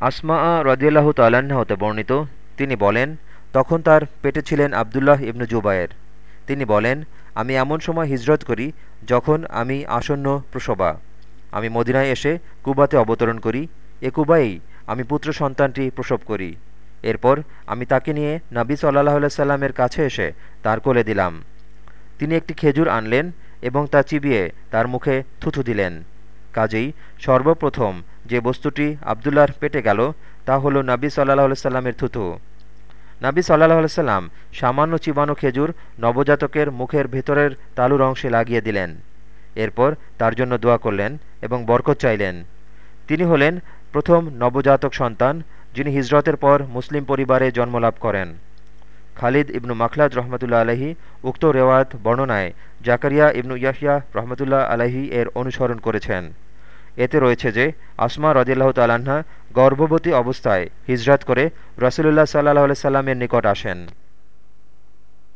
আসমা রদিয়াল্লাহ তাল্লাহ্ন হতে বর্ণিত, তিনি বলেন, তখন তার পেটে ছিলেন আবদুল্লাহ ইবনু জুবায়ের। তিনি বলেন, আমি এমন সময় হিজরত করি যখন আমি আসন্ন প্রসবা। আমি মদিনায় এসে কুবাতে অবতরণ করি। এ কুবায়েই আমি পুত্র সন্তানটি প্রসব করি। এরপর আমি তাকে নিয়ে নাবি সাল্লাহ সাল্লামের কাছে এসে তার কোলে দিলাম। তিনি একটি খেজুর আনলেন এবং তা চিবিয়ে তার মুখে থুথু দিলেন। কাজেই সর্বপ্রথম যে বস্তুটি আবদুল্লাহর পেটে গেল, তা হলো নাবী সাল্লাহ সাল্লামের থুথু নাবী সাল্লাহ সাল্লাম সামান্য চিবানো খেজুর নবজাতকের মুখের ভেতরের তালুর অংশে লাগিয়ে দিলেন। এরপর তার জন্য দোয়া করলেন এবং বরকত চাইলেন। তিনি হলেন প্রথম নবজাতক সন্তান, যিনি হিজরতের পর মুসলিম পরিবারে জন্মলাভ করেন। খালিদ ইবনু মাখলাদ রহমতুল্লা আলহী উক্ত রেওয়াত বর্ণনায় জাকারিয়া ইবনু ইয়াহিয়া রহমতুল্লাহ আলহী এর অনুসরণ করেছেন। এতে রয়েছে যে, আসমা রদিল্লাহ তালাহা গর্ভবতী অবস্থায় হিজরাত করে রসুলুল্লাহ সাল্লাহ সাল্লামের নিকট আসেন।